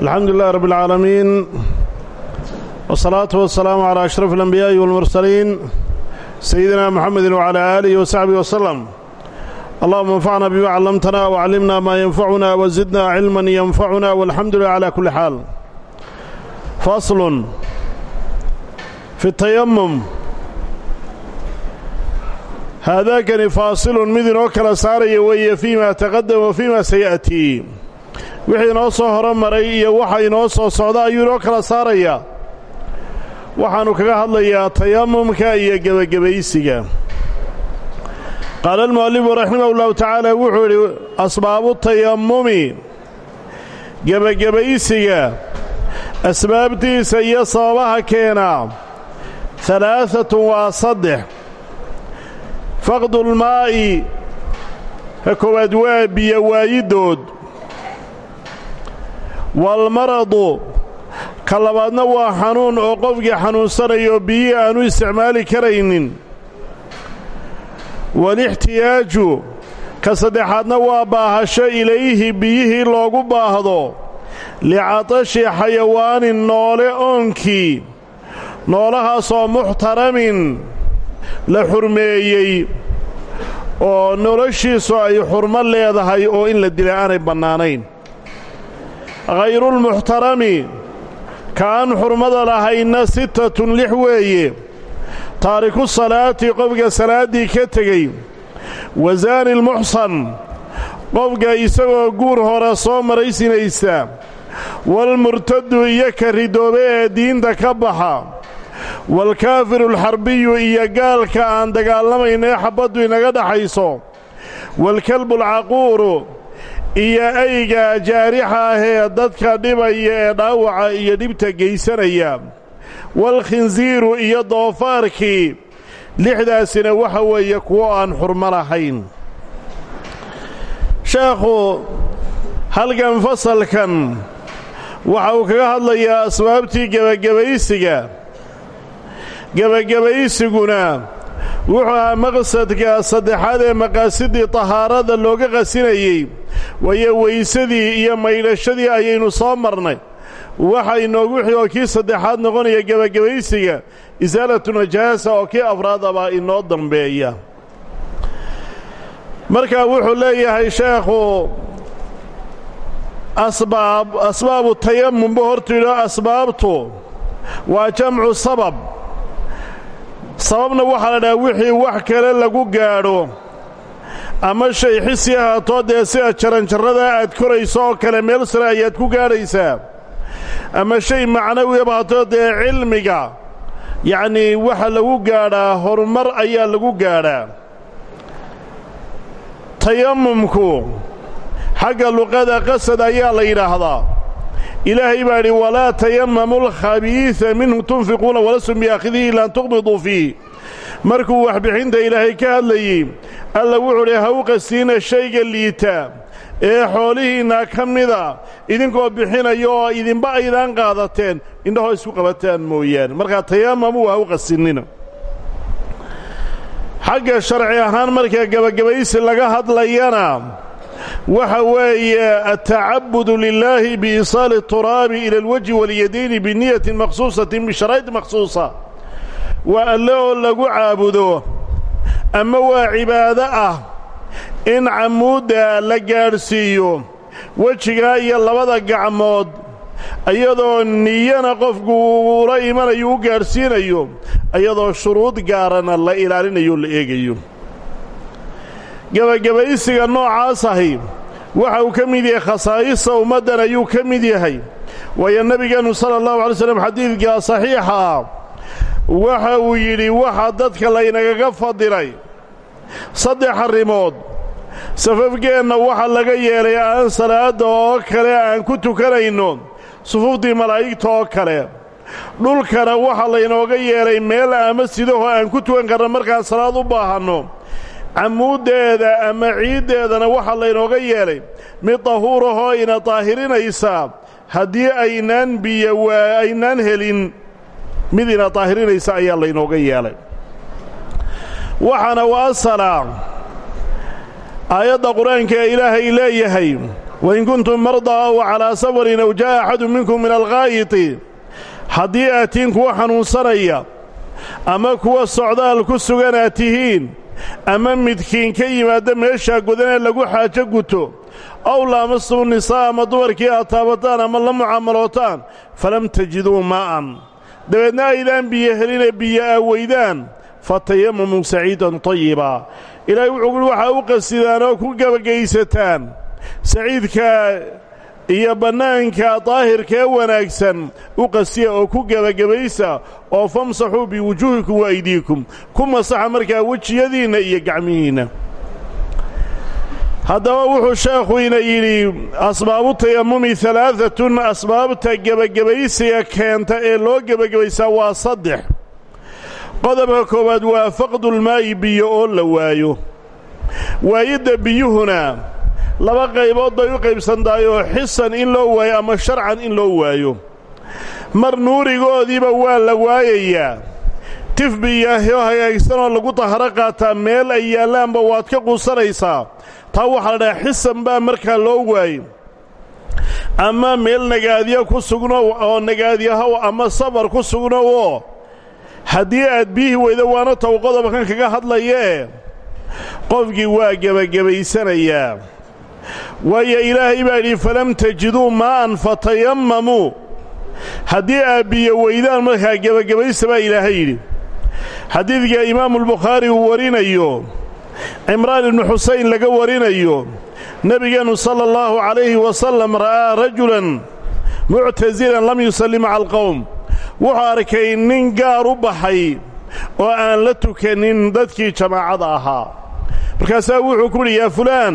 alxamdu lilahi rabb اlcaalamiin wsalaatu wasalaamu calaa ashraf اlanbiyaa'i walmursaliin sayidina muxamedi wcalaa aalihi wasaxbihi wasalam allahuma anfacna bima callamtana wacallimna maa yanfacuna wasidna cilman yanfacuna walxamdu lilah calaa kulli xaal faslun fi tayamum haadaakani faasilun mid inoo kala saaraya weeye fii ma taqadama wa fii ma saya'tii wixii inoo soo horomaray iyo waxa inoo soo socda ayuu inoo kala saarayaa waxaannu kaga hadlayaa tayamumka iyo gebagabaysiga. Qaala almu'alifu raximahu ullahu tacaala wuxuu idhi asbaabu tayamumi gebagabaysiga asbaabtiisa iyo sababaha keenaa halaaatun waa saddex. Faqdulmaa'i ka koowaad waa biyo waayiddood waalmaradu ka labaadna waa xanuun oo qofkii xanuunsanayo biyihii aanu isticmaali karaynin. Walixtiyaaju ka saddexaadna waa baahasho ilayhi biyihii loogu baahdo licatashi xayawaanin noole oonkii noolahaasoo muxtaramin la xurmeeyey oo noloshiisu ay xurmo leedahay oo in la dila aanay bannaanayn hayrulmuxtarami ka aan xurmada lahaynna sittatun lix weeye taariku salaati qofka salaaddii ka tegey wasaani lmuxsan qofka isagoo guur hore soo maraysinaysa walmurtadu iyo ka ridoobe ee diinta ka baxa waalkaafiru alxarbiyu iyo gaalka aan dagaalamayn ee xabbaddu inaga dhaxayso waalkalbu alcaquuru iyo ayga jaarixa ahee dadka dhibaya ee dhaawaca iyo dhibta geysanaya. Waalkhinsiiru iyo doofaarkii lixdaasina waxa weeye kuwo aan xurmo lahayn. Sheekhu halkan fasalkan waxa uu kaga hadlayaa asbaabtii gebagabaysiga gebagabaysiguna wuxuu ahaa maqsadka saddexaad ee maqaasidii tahaarada looga qasinayey. Waayo weysadii iyo maydhashadii ayaynu soo marnay. Waxa inoogu xigoo kii saddexaad noqonaya gebagabaysiga isaalatu najaasa oo kii afraadabaa inoo dambeeya. Markaa wuxuu leeyahay sheekhu asbaab asbaabu tayamumba hortu yidho asbaabtu waa jamcu sabab sababna waxaa la dhaha wixii wax kale lagu gaadho. Ama shay xisi ahaatoo dee sida jaranjarrada aad korayso oo kale meel sare ayaad ku gaadhaysaa. Ama shay macnawi ahaatoo dee cilmiga yacnii waxa lagu gaadhaa horumar ayaa lagu gaadhaa tayamumku xagga luqada qasad ayaa la yidhaahdaa ilaahay baa idhi walaa tayamamu lkhabiisa minhu tunfiquuna walastum biaakhidihi ila an tuqbiduu fiih markuu waxbixinta ilaahay ka hadlayey alla wuxuu dhi ha u qasiina shayga liita ee xoolihiinna ka mida idinkoo bixinaya oo idinba aydaan qaadateen indhahoo isku qabataan mooyaane. Markaa tayamamu ha u qasinina xagga sharci ahaan marka gebagabaysi laga hadlayana waxa weeye atacabudu lilaahi biiisaali turaabi ila alwajhi walyadayni biniyatin makhsuusatin bisharaa'id makhsuusa waa alle oo lagu caabudo ama waa cibaado ah in camuudda la gaadhsiiyo wejigaa iyo labada gacmood iyadoo niyana qofku ula imanayo u gaadhsiinayo iyadoo shuruud gaarana la ilaalinayo la eegayo gebagabaysiga noocaas ahi waxa uu ka mid yahay khasaa'ista ummaddan ayuu ka mid yahay. Waayo nebigeennu sala allahu alay slam xadiidka saxiixa ah waxa uu yidhi waxa dadka laynagaga fadilay saddex arrimood. Safafgeenna waxa laga yeelay aan salaadda oo kale aan ku tukanayno sufuuftii malaa'igta oo kale. Dhulkana waxa laynooga yeelay meel ama sidaho aan ku tukan karna markaan salaad u baahanno camuuddeeda ama ciiddeedana waxaa laynooga yeelay mid tahuurahoo ina daahirinaysa haddii aynaan biyo waa aynaan helin mid ina daahirinaysa ayaa laynooga yeelay. Waxaana u asala aayadda qur'aanka ee ilaahay leeyahay wain kuntum mardaa aw calaa safarin aw jaa'a axadu minkum min alghaayiti. Haddii aad tihiin kuwa xanuunsanaya ama kuwa socdaal ku sugan tihiin ama midkiin ka yimaadda meeshaa godanee lagu xaajo guto. Aw laamastumu nisaa ama dumarkii aad taabataan ama la mucaamalootaan falam tajiduu maa'an dabeedna aydaan biyo heline biyo aa weydaan fatayamamuu saciidan tayiba ilaahay wuxuu kuhi waxaa u qasidaan oo ku gebagaysataan saciidka iyo bannaanka daahirkee wanaagsan u qasiya oo ku gebagabaysa oo famsaxuu biwujuuhikum wa aydiikum ku masaxa markaa wejiyadiinna iyo gacmihiinna. Haddaba wuxuu sheekhuina yidhi asbaabu tayamumi alaaatun asbaabta gebagabaysiga keenta ee loo gebagabaysaa waa saddex. Qodobka koowaad waa faqdulmaa'i biyo oo la waayo. Waayidda biyuhuna laba qaybood bay u qaybsantahay oo xisan in loo waayo ama sharcan in loo waayo. Mar nuurigoodiiba waa la waayayaa. Tif biyaahoo hagaagsanoo lagu taharo qaataa meel ay yaallaanba waad ka quusanaysaa. Taa waxaa la dhahaa xisan baa markaa loo waayey ama meel nagaadiya ku sugnow oo nagaadiyahow ama safar ku sugnowoo haddii aad biyihii weyda waana taw qodobkan kaga hadlayee. Qofkii waa gebagabaysanayaa waayo ilaahay baa yidhi falam tajiduu maa'an fatayamamuu haddii aad biyo weydaan markaa gebagabaysa baa ilaahay yidhi. Xadiidka imaamulbukhaari uu warinayo cimraan ibnu xusayn laga warinayo nebigeennu sala allahu calayhi wasallam ra'aa rajulan muctasilan lam yusalli maca alqowm wuxuu arkay nin gaar u baxay oo aan la tukanin dadkii jamaacada ahaa. Markaasaa wuxuu ku yidhi yaa fulaan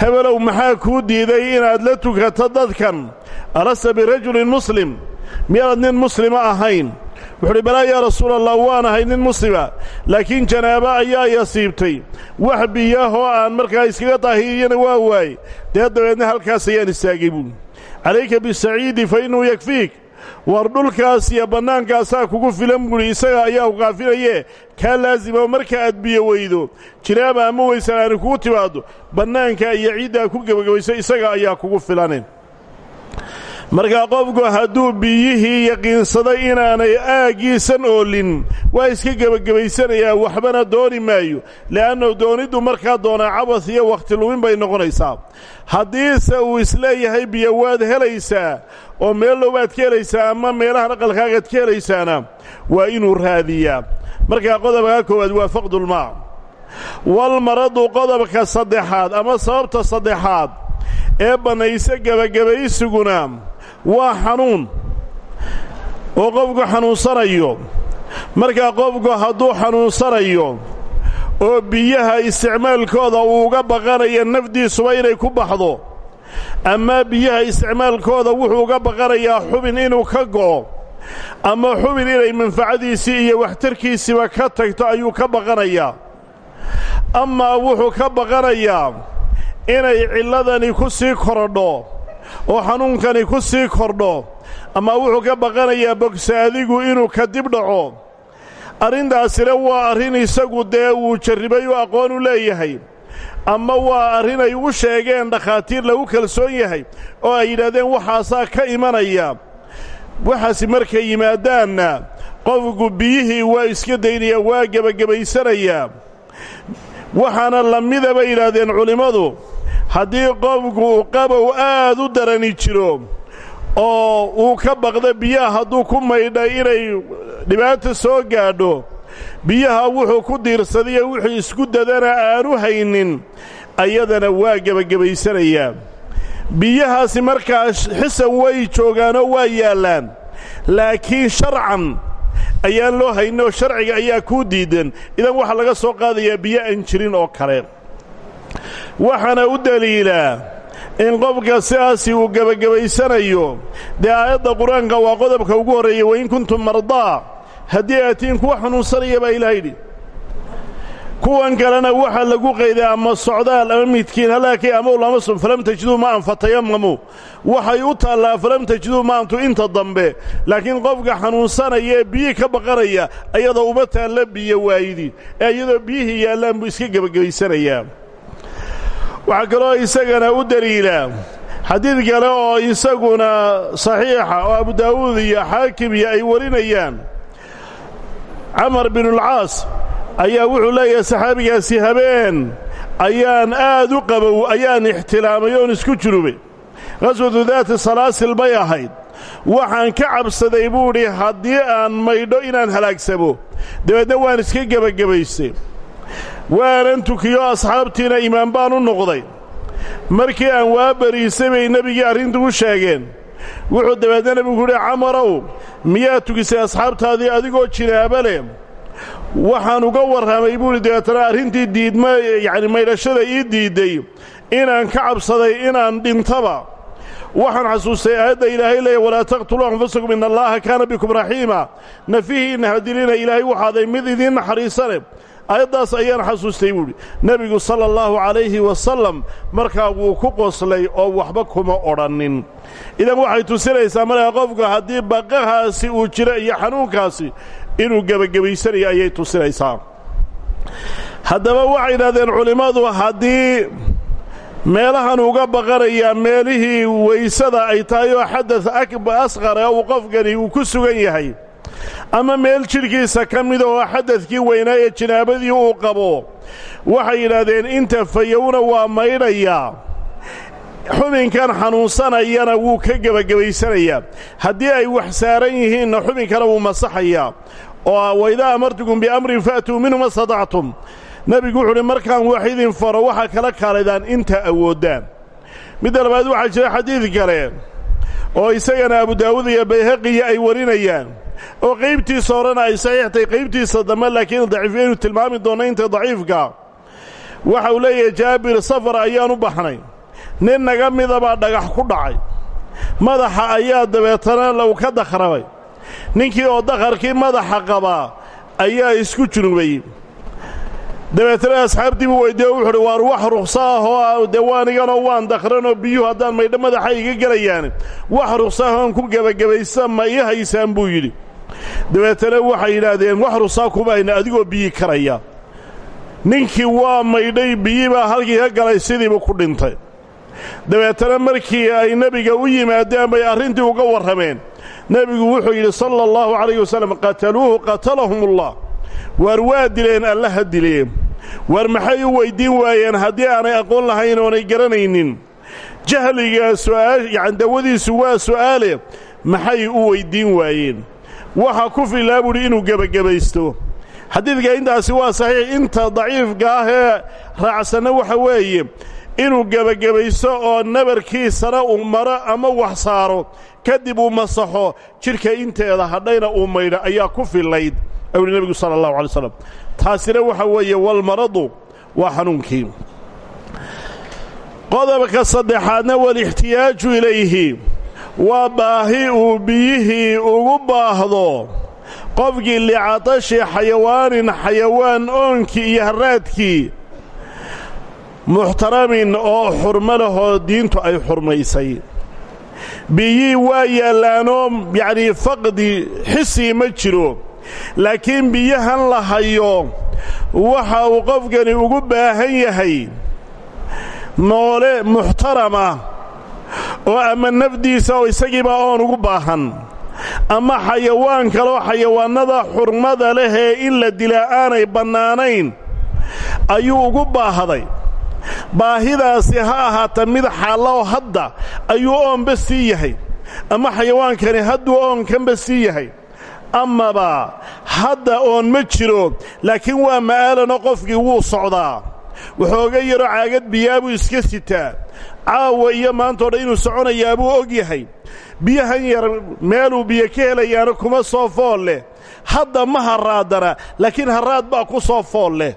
hebelow maxaa kuu diiday inaad la tukato dadkan? Alasta birajulin muslim. Miyaanad nin muslima ahayn? Wuxuuhi balaa yaa rasuulallah waan ahay nin muslima laakiin janaabo ayaa yasiibtay. Wax biyahoo aan markaa iskaga daahiriyana waa waaye dee dabeedna halkaas ayaan istaagay buuli calayka bisaciidi fa innahu yakfiik war dhulkaas iyo bannaankaasaa kugu filan buuhi isaga ayaa ku kaafinayee kaa laasima marka aad biyo weydo. Jinaaba ama weysan aani kugu timaaddo bannaanka iyo ciiddaa ku gebagabayso isaga ayaa kugu filane markaa qofku hadduu biyihii yaqiinsaday inaanay aaggiisan oolin waa iska gebagabaysanayaa waxbana dooni maayo. Le'annu dooniddu markaa doonaa cabas iyo wakhti lumin bay noqonaysaa. Haddiise uu is leeyahay biyo waad helaysaa oo meellow baad ka helaysaa ama meelahan aqalkaagaad ka helaysaana waa inuu raadiyaa. Markaa qodobkaa koowaad waa faqdulmaa walmaradu qodobka saddexaad ama sababta saddexaad ee bannayse gebagabaysiguna waa xanuun oo qofku xanuunsanayo. Markaa qofku hadduu xanuunsanayo oo biyaha isticmaalkooda uu uga baqanayo nafdiisuba inay ku baxdo. Ama biyaha isticmaalkooda wuxuu uga baqanayaa xubin inuu ka go'o ama xubin inay manfacadiisii iyo waxtarkiisiiba ka tagto ayuu ka baqanayaa. Amaa wuxuu ka baqanayaa inay cilladani ku sii korodho oo xanuunkani ku sii kordho ama wuxuu ka baqanayaa bogsaadigu inuu ka dib dhaco. Arrintaasina waa arrin isagu dee wuu jarribay oo aqoon u leeyahay ama waa arrin ay u sheegeen dhakhaatiir lagu kalsoon yahay oo ay yidhaahdeen waxaasaa ka imanaya. Waxaasi markay yimaadaanna qofku biyihii waa iska daynaya waa gebagabaysanayaa waxaana la mida bay yidhaahdeen culimmadu haddii qofku uu qabow aad u darani jiro oo uu ka baqdo biyaha hadduu ku maydha inay dhibaata soo gaadho biyaha wuxuu ku diirsadayo wuxuu isku dadana aanu haynin ayadana waa gebagabaysanayaa. Biyahaasi markaa xisan way joogaanoo waa yaallaan laakiin sharcan ayaan loo hayninoo sharciga ayaa kuu diidan idan waxaa laga soo qaadayaa biyo aan jirin oo kale waxaana u daliilaa in qofka sidaasi uu gebagabaysanayo dee aayadda qur'aanka waa qodobka ugu horreeya wain kuntum mardaa haddii aatiin kuwa xanuunsanaya baa ilaha yidhi kuwan kalena waxaa lagu qayday ama socdaal ama midkiin halaakay ama ulamasum falam tajiduu ma'an fatayamamuu waxay u taallaa falam tajiduu ma'antu inta dambe. Laakiin qofka xanuunsanaya ee biyihii ka baqanaya ayadoo uma taalla biyo waayidi ee iyadoo biyihii yaallaan buu iska gebagabaysanayaa waxaa kaloo isagana u daliila. Xadiid kale oo isaguna saxiixa oo abu daawuud iyo xaakim iyo ay warinayaan. Camar binulcaas ayaa wuxuu leeyahay saxaabigaasi habeen ayaan aad u qabow ayaan ixtilaamay oon isku junubay qaswatu daati salaasil bay ahayd. Waxaan ka cabsaday buu idhi haddii aan maydho inaan halaagsamo dabeedna waan iska gebagabaystay waanan tukiyo asxaabtiina imaan baan u noqday. Markii aan waa bariisay bay nebigii arrintu u sheegeen. Wuxuu dabeedna nebigu yidhi camarow miyaa tukisay asxaabtaadii adigoo jinaaba leh waxaan uga warramay buuhi dabeetana arrintii diidma yacni maydhashada ii diidday inaan ka cabsaday inaan dhintaba. Waxaan xasuustay aayadda ilaahay leeya walaa taqtuluu anfusakum in allaaha kaana bikum raxiima. Nafihiinna hadilina ilaahay waxaaday mid idiin naxariisane aayaddaas ayaan xasuustay buuhi nebigu sala allahu calayhi wasalam markaa wuu ku qoslay oo waxba kuma odhannin. Idan waxay tusinaysaa markaa qofku haddii baqahaasi uu jiro iyo xanuunkaasi inuu gebagabaysanayo ayay tusinaysaa. Haddaba waxay yidhahdeen culimmadu haddii meelahan uga baqanayaa meelihii weysada ay tahay oo xadad asqara uu qofkani uu ku sugan yahay ama meel jidhkiisa ka mida oo xadadkii weynaa ee jinaabadii uu qabo waxay yidhaahdeen inta fayowna waa maydhayaa xubinkan xanuunsanayana wuu ka gebagabaysanayaa haddii ay wax saaran yihiinna xubinkana wuu masaxayaa oo waidaa amartukum biamrin fa'tuu minhu ma statactum nebigu wuxu uhi markaan wax idin faro waxaa kala kaalaydaan inta awooddaan. Midda labaad waxaa jira xadiid kale oo isagana abu daawuud iyo bayhaqiya ay warinayaan oo qaybtiisa horena ay saxiix tahay qaybtiisa dambe laakiin daciifyaynu tilmaami doonna inta daciifka. Waxa uu leeyahay jaabir safar ayaan u baxnay. Nin naga midabaa dhagax ku dhacay. Madaxa ayaa dabeetana lagu ka dakhrabay ninkii oo dakharkii madaxa qabaa ayaa isku junubay. Dabeetana asxaabtii buu weydiiye wuxu uhi waar wax rukhso ah oo dee waaniganoo waan dakhranoo biyuhu haddaan maydho madaxa iga gelayaan. Wax rukhso ah oon ku gebagabaysta ma ii haysaan buu yidhi dabeetana waxay yidhaahdeen wax rukhsaa kuma hayna adigoo biyi karaya. Ninkii waa maydhay biyii baa halkii ka galay sidiibu ku dhintay. Dabeetana markii ay nebiga u yimaadeen bay arrintii uga warrameen. Nebigu wuxuu yidhi sala allahu calayh wasallam qataluuhu qatalahumullah. Waar waa dileen alla ha dileen. Waar maxay u weyddiin waayeen haddii aanay aqoon lahayn oonay garanaynin? Jahliga su'aa yacani dawadiisu waa su'aale maxay u weyddiin waayeen waxa ku filaa buuhi inuu gebagabaysto xadiidka intaasi waa saxiix inta daciifka ah ee raacsanna waxa weeye inuu gebagabaysto oo nabarkiisana uu maro ama wax saaro kadib uu masaxo jidhka inteeda hadhayna uu maydho ayaa ku fillayd awli nebigu sala allahu alay slam taasina waxa weeye walmaradu waa xanuunkii qodobka saddexaadna walixtiyaaju ilayhi waa baahi uu biyihii ugu baahdo. Qofkii licatashi xayawaanin xayawaan oonkii iyo harraadkii muxtaramin oo xurmo lahoo diintu ay xurmaysay. Biyii waa yaallaanoo yacnii faqdi xisii ma jiro. Laakiin biyahan la hayo waxa uu qofkani ugu baahan yahay. Noole muxtarama oo ama nafdiisa oo isagiiba oon ugu baahan ama xayawaan kaloo xayawaannada xurmada leh ee in la dilaa aanay bannaanayn ayuu ugu baahday baahidaasi ha ahaata mid xaallao hadda ayuu oonba sii yahay ama xayawaankani hadduu oonkanba sii yahay. Amaba hadda oon ma jiro laakiin waa ma'aalano qofkii wuu socdaa waxooga yaro caagad biyaabuu iska sitaa. Caawa iyo maantao dhan inuu soconayaabuu og yahay. Biyahan yar meeluu biyo ka helayaana kuma soo fool leh. Hadda ma harraadana laakiin harraad baa ku soo fool leh.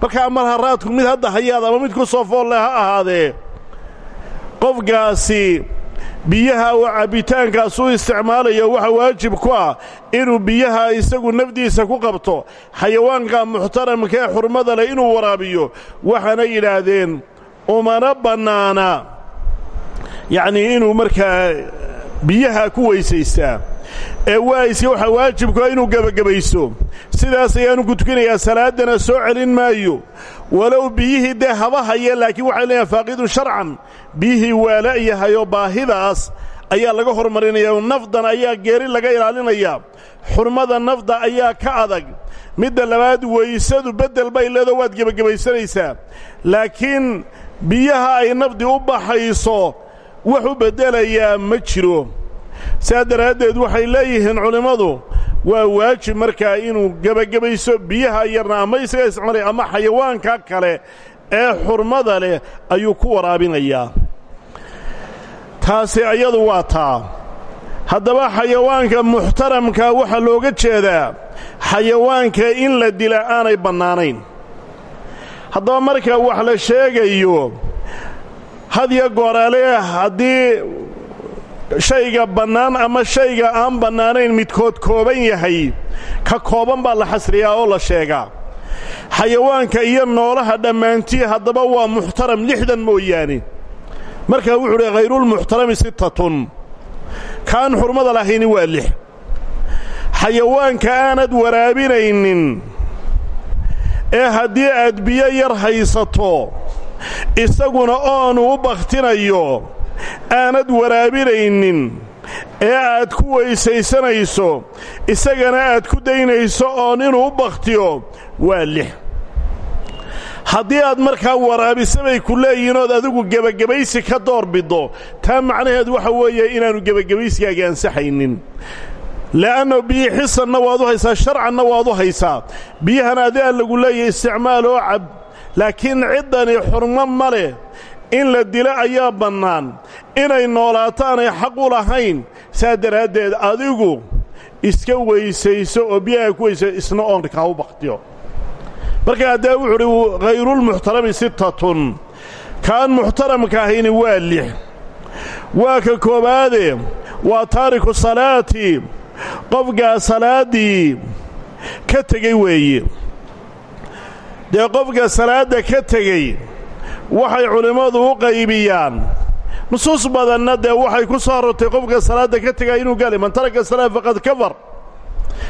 Markaa mar harraadku mid hadda hayaad ama mid ku soo fool leh ha ahaadee. Qofkaasi biyaha uu cabbitaankaas u isticmaalayo waxa waajib ku ah inuu biyaha isagu nafdiisa ku qabto. Xayawaanka muxtaramka ee xurmada leh inuu waraabiyo waxaana yidhaahdeen umana bannaana yacnii inuu markaa biyaha ku weysaystaa ee waa'iska waxaa waajibkua inuu gebagabayso sidaas ayaanu ku tukinayaa salaaddana soo celin maayo walow biyihii dee haba haya laakiin waxay leeyahay faaqidun sharcan. Biyihii waa la'yahayoo baahidaas ayaa laga hormarinaya nafdan ayaa geeri laga ilaalinayaa xurmada nafda ayaa ka adag. Midda labaad weysadu beddel bay leedoo waad gebagabaysanaysaa laakiin biyaha ay nafdi u baxayso wax u beddelayaa ma jiro. Saa daraaddeed waxay leeyihiin culimmadu waa waajib markaa inuu gebagabayso biyaha yarna ama isaga isticmaalay ama xayawaanka kale ee xurmada leh ayuu ku waraabinayaa taasi ayadu waa taa. Haddaba xayawaanka muxtaramka waxaa looga jeedaa xayawaanka in la dila aanay bannaanayn. Haddaba marka wax la sheegayo hadya gooraale haddii shayga bannaan ama shayga aan bannaanayn midkood kooban yahay ka kooban baa la xasriyaa oo la sheegaa. Xayawaanka iyo noolaha dhammaantii haddaba waa muxtaram lixdan mooyaane. Markaa wuxuu uhi khayrulmuxtarami sittatun. Kaan xurmada lahayni waa lix. Xayawaanka aanad waraabinaynin ee haddii aad biyo yar haysato isaguna oonu u bakhtinayo aanad waraabinaynin ee aad ku weysaysanayso isagana aad ku daynayso oon inuu bakhtiyo waa lix. Haddii aad markaa waraabisa bay ku leeyihiin ood adigu gebagabaysi ka door biddo taa macnaheed waxa weeye inaannu gebagabaysigaaga ansaxaynin. Le'anno biyi xisanna waad u haysaa sharcanna waad u haysaa. Biyahan adaa lagu leeyahay isticmaal oo cab laakiin ciddani xurmo ma leh in la dilo ayaa bannaan inay noolaato aanay xaq u lahayn saa daraaddeed adigu iska weysayso oo biyaha ku weysa isna oonka ha u bakhtiyo. Marka haddee wuxuu uhi khayrulmuxtarami sittatun kaan muxtaramka ahayni waa lix waa ka koowaade waa taariku salaati qofkaa salaaddii ka tegey weeye. Dee qofka salaadda ka tegey waxay culimmadu u qaybiyaan. Nusuus badanna dee waxay ku soo arortay qofka salaadda ka tegaya inuu gaali man taraka salaa faqad kafar.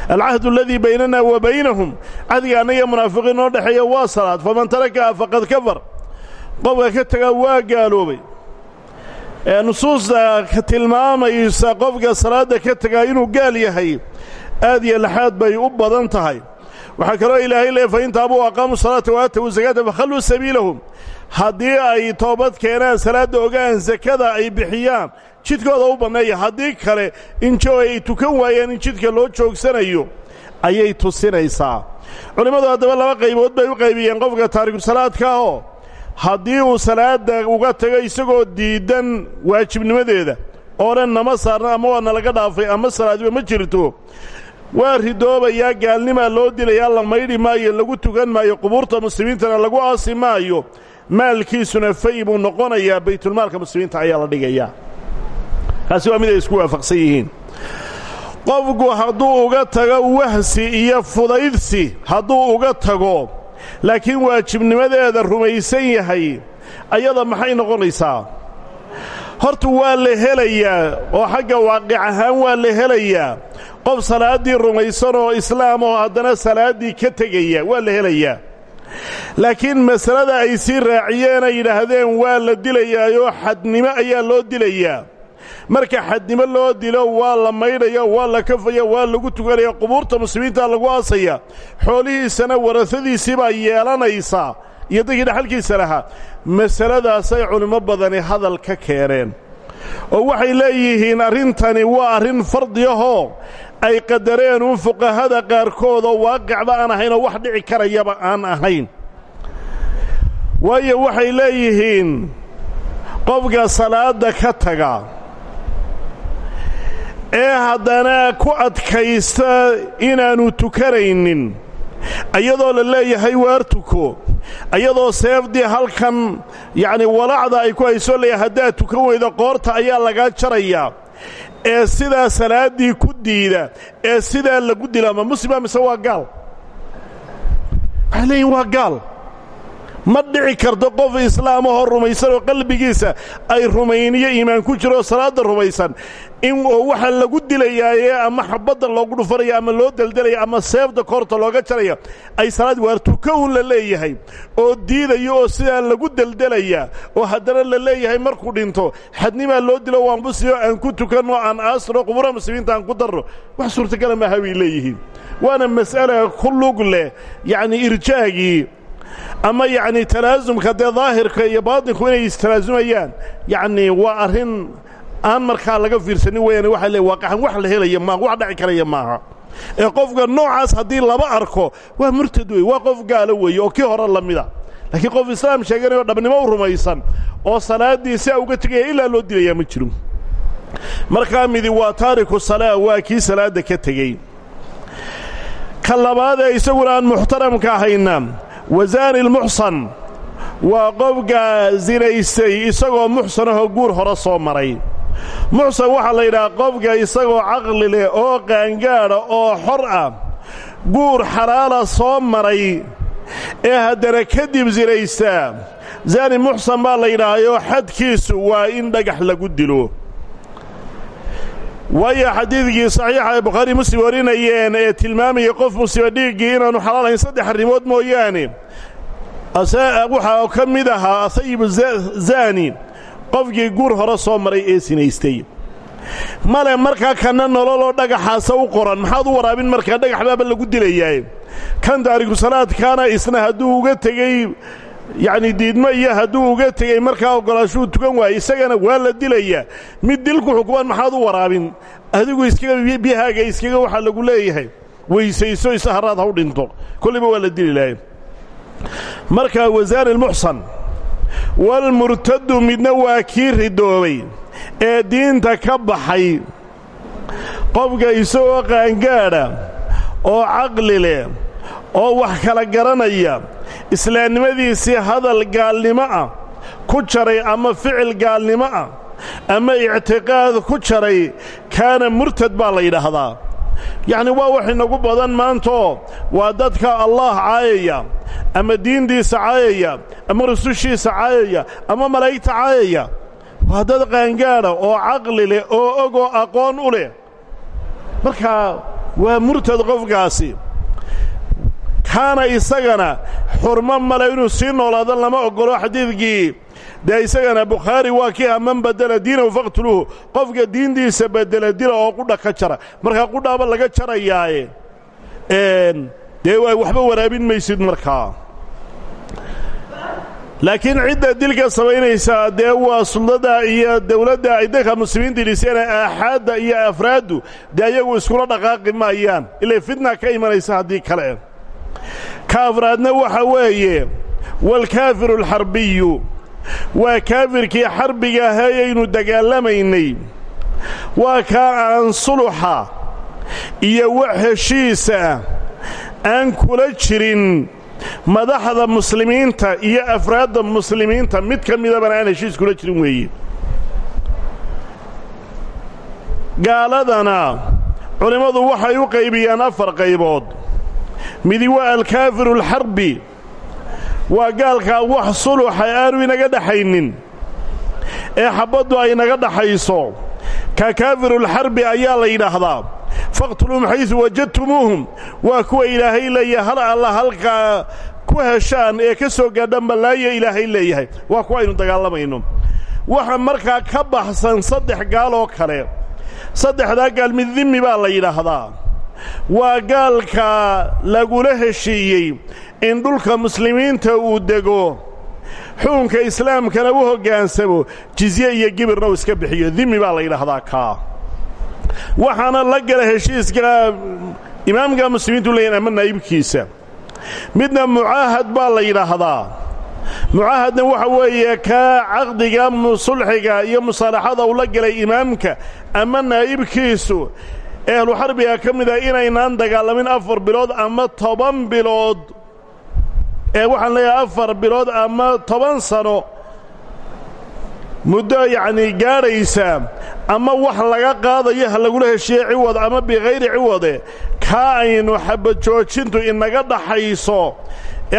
Alcahdu aladii baynana wa baynahum cahdiga annaga munaafiqiin noo dhexeeya waa salaad faman tarakaha faqad kafar. Qofka ka tegaa waa gaaloobay. Ee nusuusta tilmaamaysa qofka salaadda ka tegaa inuu gaal yahay aad iyo laxaad bay u badan tahay. Waxaa kaloo ilaahay leey fa in taabuu aqaamu salaata wa aatawu sakaata fakhalluu sabiilahum haddii ay toobad keenaan salaadda ogaan sakada ay bixiyaan jidkooda u banneeya. Haddii kale injo ay tukan waayeen in jidka loo joogsanayo ayay tusinaysaa. Culimmadu haddaba laba qaybood bay u qaybiyeen qofka taarikusalaadka ahoo haddii uu salaadda uga tago isagoo diiddan waajibnimadeeda oodhan nama saarna ama waa nalaga dhaafay ama salaadiba ma jirto waa ridoobayaa gaalnimaa loo dilayaa la maydhi maayo lagu tukan maayo qubuurta muslimiintana lagu aasi maayo maalkiisuna fay buu noqonayaa baytulmaalka muslimiinta ayaa la dhigayaa kaasi waa mid ay isku waafaqsan yihiin. Qofku hadduu uga tago wahsi iyo fudaydsi hadduu uga tago laakiin waajibnimadeeda rumaysan yahay ayada maxay noqonaysaa? Horta waa la helayaa oo xagga waaqic ahaan waa la helayaa. Qof salaaddii rumaysan oo islaam oo haddana salaaddii ka tegaya waa la helayaa laakiin masalada ay sii raaciyeen ay yidhaahdeen waa la dilayaayoo xadnimo ayaa loo dilayaa marka xadnimo loo dilo waa la maydhaya waa la kafaya waa lagu tukanaya qubuurta muslimiinta lagu aasaya. Xoolihiisana warasadiisii baa yeelanaysaa iyo dadkii dhaxalkiisa lahaa. Masaladaasay culimmo badani hadal ka keeneen. Oo waxay leeyihiin arrintani waa arrin fardi ahoo ay qadareen uun fuqahada qaarkoodoo waaqicba aan ahayn oo wax dhici karayaba aan ahayn. Waayo waxay leeyihiin qofka salaadda ka taga ee haddana ku adkaysta inaannu tukanaynin iyadoo la leeyahay waar tuko iyadoo seefdii halkan yacnii walacda ay ku haysoo leeyahay haddaad tukan weydo qoorta ayaa lagaa jarayaa ee sidaa salaaddii ku diida ee sidaa lagu dila ma muslima mise waa gaal? Waxay leeyihiin waa gaal ma dhici karto qof islaamahoo rumaysan oo qalbigiisa ay rumayniyo iimaan ku jiro oo salaadda rumaysan. In oo waxa lagu dilayaaye ama xabadda loogu dhufanaya ama loo deldelaya ama seefda koorta looga jaraya ay salaad waar tuka un la leeyahay oo diidaya oo sidaa lagu deldelaya oo haddana la leeyahay markuu dhinto xadnimaa loo dilo waan busiyo aan ku tukanno aan aasno qubura muslimiinta aan ku darno wax suurtagala maaha bay leeyihiin. Waana mas'ala ku lug leh yacni irjaagii ama yacni talaasumka dee daahirka iyo baatinku inay istalaazumayaan yacni waa arrin aan markaa laga fiirsanin weyaane waxaa le waaqaxan wax la helaya maaha wax dhaci karaya maaha. Ee qofka noocaas haddii laba arko waa murtad wey waa qof gaalo weeye oo kii hore la mida. Laakiin qof islaam sheeganayoo dhabnimo u rumaysan oo salaaddii si a uga tegaya ilaa loo dilayaa ma jiro markaa midi waa taariku salaa waa kii salaadda ka tegey ka labaad ee isaguna aan muxtaramka ahayna wasaani lmuxsan waa qofka sinaystay isagoo muxsanahoo guur hore soo maray. Muxsan waxaa la yidhaha qofka isagoo caqli leh oo qaangaadha oo xor ah. Guur xalaala soo maray ee haddana kadib sinaystaa zaani muxsan baa la yidhaahayoo xadkiisu waa in dhagax lagu dilo waayo xadiidkii saxiixa ay bukhaari muslim warinayeen ee tilmaamayay qof musiba dhiiggii inaannu xalaalayn saddex arrimood mooyaane waxaa ka mid ahaa asayibu zaani qofkii guur hore soo maray ee sinaystay. Male markaa kanna nololoo dhagaxaasa u qoran maxaad u waraabin markaa dhagax baaba lagu dilayaa kan taarikusalaadkaana isna hadduu uga tegey yacni diidmo iyo hadduu uga tegey markaa oggolaashuu tukan waayey isagana waa la dilayaa. Mid dilku xukumaan maxaad u waraabin? Adigu iskaga biyahaaga iskaga waxaa lagu leeyahay. Weysayso isa haraad ha u dhinto. Kolliba waa la dili lahay. Markaa wasaani lmuxsan walmurtaddu midna waa kii ridoobay ee diinta ka baxay. Qofka isagoo qaangaadha oo caqli leh oo wax kala garanaya islaamnimadiisii hadal gaalnimo ah ku jaray ama ficil gaalnimo ah ama ictiqaad ku jaray kaana murtad baa la yidhaahdaa. Yacni waa wax inagu badan maantaoo waa dadka allaah caayaya ama diintiisa caayaya ama rusushiisa caayaya ama malaa'igta caayaya. Waa dad qaangaadha oo caqli leh oo og oo aqoon u leh. Markaa waa murtad qofkaasi kaana isagana xurmo male inuu sii noolaado lama oggolo xadiidkii. Dee isagana bukhaari waa kii ah man badela diinahu faqtuluuhu qofka diintiisa bedela dila oo qudha ka jara. Markaa qudhaaba laga jarayaaye. Dee waxba waraabin maysid markaa laakiin cidda dilka samaynaysaa dee waa suldada iyo dawladda ay muslimiinta dhiseen aaxaadda iyo afraaddu dee ayagu iskula dhaqaaqi maayaan. Ilay ka imanaysa haddii kale ka afraadna waxa weeye waalkaafiru alxarbiyu waa kaafirkii xarbiga ahayaynu dagaalamaynay waa kaa aan suluxa iyo wax heshiisa aan kula jirin madaxda muslimiinta iyo afraadda muslimiinta mid ka midabana aan heshiis kula jirin weeye. Gaaladana culimmadu waxay u qaybiyaan afar qaybood midi waa alkaafiru alxarbi waa gaalkaa wax suluxa aanu inaga dhaxaynin. Ee xabbaddu ay naga dhaxayso ka kaafirulxarbi ayaa la yidhaahdaa. Faqtuluuhum xaysu wajadtumuuhum. Waa kuwa ilaahay leeyahay hal alla halkaa ku heshaan ee ka soo gaadhan ballaaya ilaahay leeyahay. Waa kuwa aynu dagaalamayno waxa markaa ka baxsan saddex gaal kale saddexdaa gaal mid dimmi baa la yidhaahdaa waa gaalka lagula heshiiyey in dhulka muslimiinta uu dego. Xukunka islaamkana u hoggaansamo jizye iyo gibirna uu iska bixiyo. Dimi baa la yidhaahdaa kaa waxaana la gala heshiiska imaamka muslimiintu leeyahin ama naa'ibkiisa. Midna mucaahad baa la yidhaahdaa. Mucaahadna waxa weeye kaa caqdiga sulxiga iyo musaalaxada uu la galay imaamka ama naa'ibkiisu ehlu xarbiga ka mid ah inaynaan dagaalamin afar bilood ama toban bilood. Ee waxaan leeyahay afar bilood ama toban sano. Muddo yacnii gaadhaysa ama wax laga qaadayo ha lagula heshiiye ciwad ama bikayri ciwade kaa aynu xabad joojintu inaga dhaxayso. Ee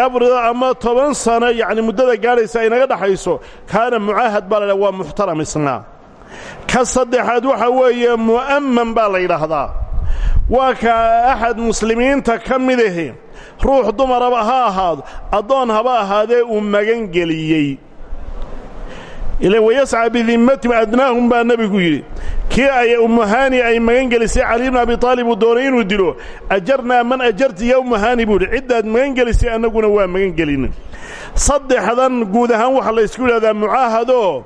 ama toban sano yacni muddada gaadhaysa ay naga dhaxayso kaana mucaahad baa la ydhaha waa muxtaram isna ka saddexaad waxa weeye mu'amman baa la yidhaahdaa. Waa ka axad muslimiinta ka mid ahi. Ruux dumaraba ha ahaado addoon haba ahaadee uu magan geliyey. Ila wayascaa bidimmatim adnaahum baa nebigu yidhi. Kii ay ummuhaani ay magan gelisay cali bnu abi aalib uu doonay inuu dilo ajarnaa man ajarti ya ummuhaani buu yidhi. Ciddaad magan gelisay annaguna waa magan gelin saddexdan guud ahaan waxaa la ysku yidhahdaa mucaahadoo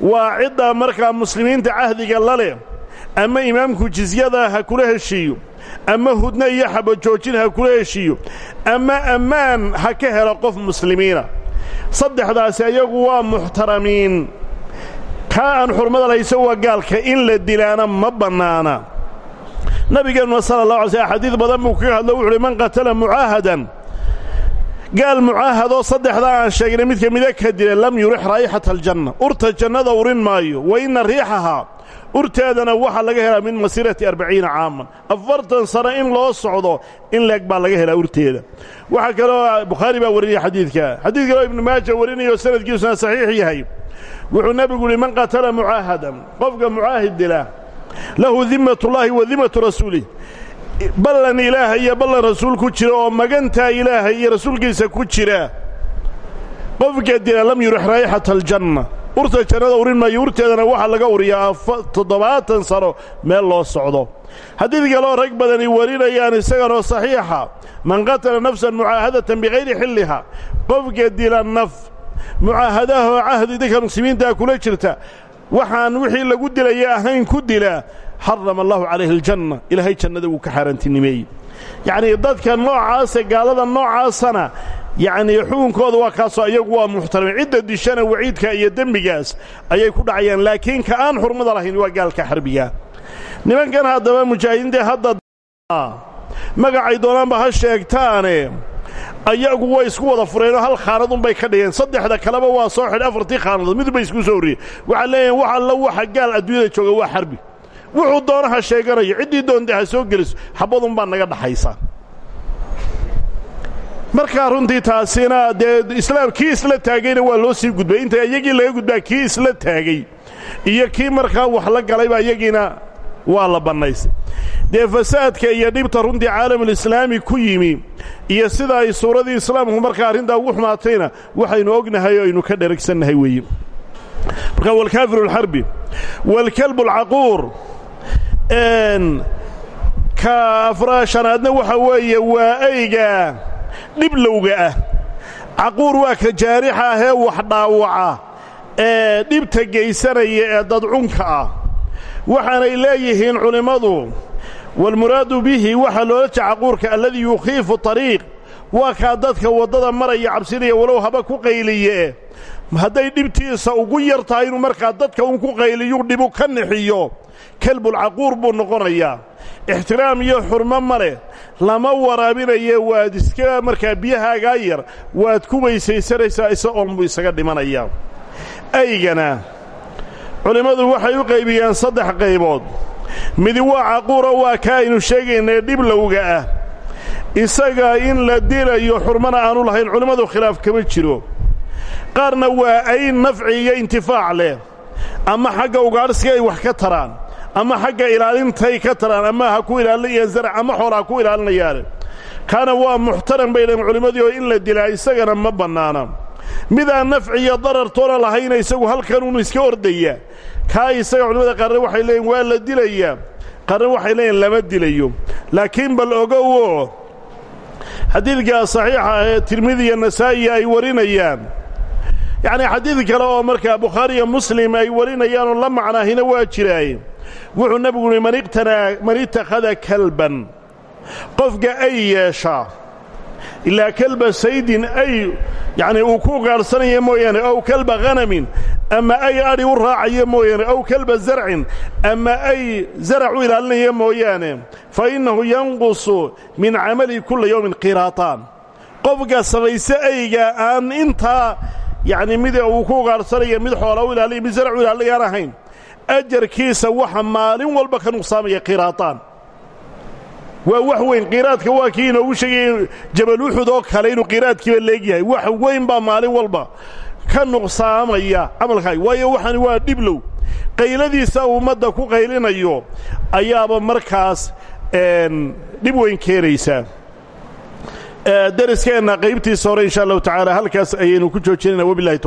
waa cidda markaa muslimiinta cahdiga la leh ama imaamku jizyada ha kula heshiiyo ama hudno iyo xabajoojin ha kula heshiiyo ama ammaan ha ka helo qof muslimiina. Saddexdaasi ayagu waa muxtaramiin kaa aan xurmada lahayso waa gaalka in la dilaana ma bannaana. Nabigeennuna sala allah alay sl xadiid badan buu kaga hadlo wuxu man qatala mucaahadan gaal mucaahadoo saddexdaa aan sheegnay mid ka mida ka dila lam yurix raa'ixata aljanna. Urta jannada urin maayo wa inna riixahaa urteedana waxaa laga helaa min masiirati arbaciina caaman. Afartan sano in loo socdo in leeg baa laga helaa urteeda. Waxaa kaloo bukhaari baa warinaya xadiidka. Xadiid kaloo ibnu maaja warinayo sanadkiisuna saxiix yahay. Wuxuu nebigu yidhi man qatala mucaahadan qofka mucaahid dila lahu dimmatullaahi wa dimmatu rasuulih ballan ilaaha iyo ballan rasuul ku jira oo magantaa ilaaha iyo rasuulkiisa ku jira. Qofka dila lam yurix raa'ixata aljanna. Urta jannada urin maayo urteedana waxaa laga uriyaa toddobaatan sano meel loo socdo. Xadiid kaloo rag badani warinayaan isaganoo saxiixa. Man qatala nafsan mucaahadatan bikayri xilliha. Qofka dila naf mucaahadahoo cahdi dadka muslimiintaa kula jirta. Waxaan wixii lagu dilaya ahayn ku dila xarama allahu calayhi aljanna ilaahay jannada wuu ka xaaraantinimeeyey. Yacnii dadka noocaasa gaalada noocaasana yacnii xukunkooda waa kaasoo iyagu waa muxtaramiin cidda dishana waciidka iyo dembigaas ayay ku dhacayaan laakiin ka aan xurmada lahayn waa gaalka xarbiga. Nimankan haddaba mujaahidiinta hadda magacay doonaanba ha sheegtaane ayagu way isku wada fureenoo hal khaanadunbay ka dhigeen. Saddexda kaleba waa soo xidh afartii khaanadood mid bay isku soo horriyeen waxaa leeyahin wax alla waxa gaal adduunyada jooga waa xarbi wuxuu doonaha sheeganayo ciddii doonta ha soo geliso xabadun baa naga dhaxaysa. Markaa runtii taasina dee islaam isla taagayna waa loo sii gudbay. Inta iyagii laga gudbaa kii isla taagay. Iyo kii markaa wax la galayba iyagiina waa la bannaysay. Dee fasaadka iyo dhibta runtii caalamulislaami ku yimi iyo sida ay suuradii islaamku markaa arrintaa ugu xumaatayna waxaynu ognahay oo aynu ka dheragsannahay weeye. Marka walkaafiru alxarbi waalkalbu alcaquur ka afraashanaadna waxa weeye waa ayga dhiblowga ah. Caquur waa ka jaarixa ahee wax dhaawaca ee dhibta geysanaya ee dadcunka ah. Waxaanay leeyihiin culimmadu waalmuraadu bihi waxaa loola jeca caquurka alladii yukhiifu tariiq. Waa kaa dadka waddada maraya cabsinaya walow haba ku qayliye. Hadday dhibtiisa ugu yar tahay inuu markaa dadka un ku qayliyu dhibu ka nixiyo kelbulcaquur buu noqonayaa. Ixtiraam iyo xurmo ma leh. Lama waraabinaye waad iska markaa biyahaagaa yar waad ku weysaysanaysaa isa oonbuu isaga dhimanayaa. Aygana culimmadu waxay u qaybiyeen saddex qaybood. Midi waa caquuro waa ka aynu sheegaynay dhiblowga ah. Isaga in la dilayo xurmana aanu lahayn culimmadu khilaaf kama jiro. Qaarna waa ayn nafci iyo intifaac leh. Ama xagga ugaadhsiga ay wax ka taraan ama xagga ilaalintay ka taraan ama ha ku ilaalinayaan zarac ama xoola ha ku ilaalinayaane kaana waa muxtaram bay dhaheen culimmadii in la dilaa isagana ma bannaana. Midaan nafci iyo darartoona lahayna isagu halkanuunu iska ordaya. Kaa isaga culimmada qaarna waxay leeyiin waa la dilayaa qaarna waxay leeyiin lama dilayo. Laakiin bal ogowoo xadiidkaa saxiixa ee tirmidi iyo nasaa'i ay warinayaan. Yacnii xadiid kale oo markaa bukhaari iyo muslim ay warinayaanoo la macnaahina waa jiraaye wuxuu nebigu uhi man itakhada kalban qofka ay yeeshaa ilaa kalba saydin ay yacnii uu ku gaadhsanaya mooyaane ow kalba khanamin ama ay adhi u raacaya mooyaane ow kalba zarcin ama ay zarac u ilaalinaya mooyaane fa innahu yanqusu min camalihi kulla yowmin qiraataan. Qofka samayse ayga aan intaa yacnii mid uu ku ugaadhsanaya mid xoola u ilaalinaya mid zarac u ilaalinayaan ahayn ajarkiisa waxa maalin walba ka nuqsaamaya qiraataan. Waa wax weyn qiraadka waa kii inoogu sheegaya jabal uxud oo kale inuu qiraadkiiba leegyahay wax weyn baa maalin walba ka nuqsaamaya camalkaaga. Waayo waxani waa dhiblow. Qayladiisa ummadda ku qaylinayo ayaaba markaas dhib weyn keenaysaa dariskeenna qaybtiisa hore insha allahu tacaala halkaas ayaynu ku joojinayna. Wabilahi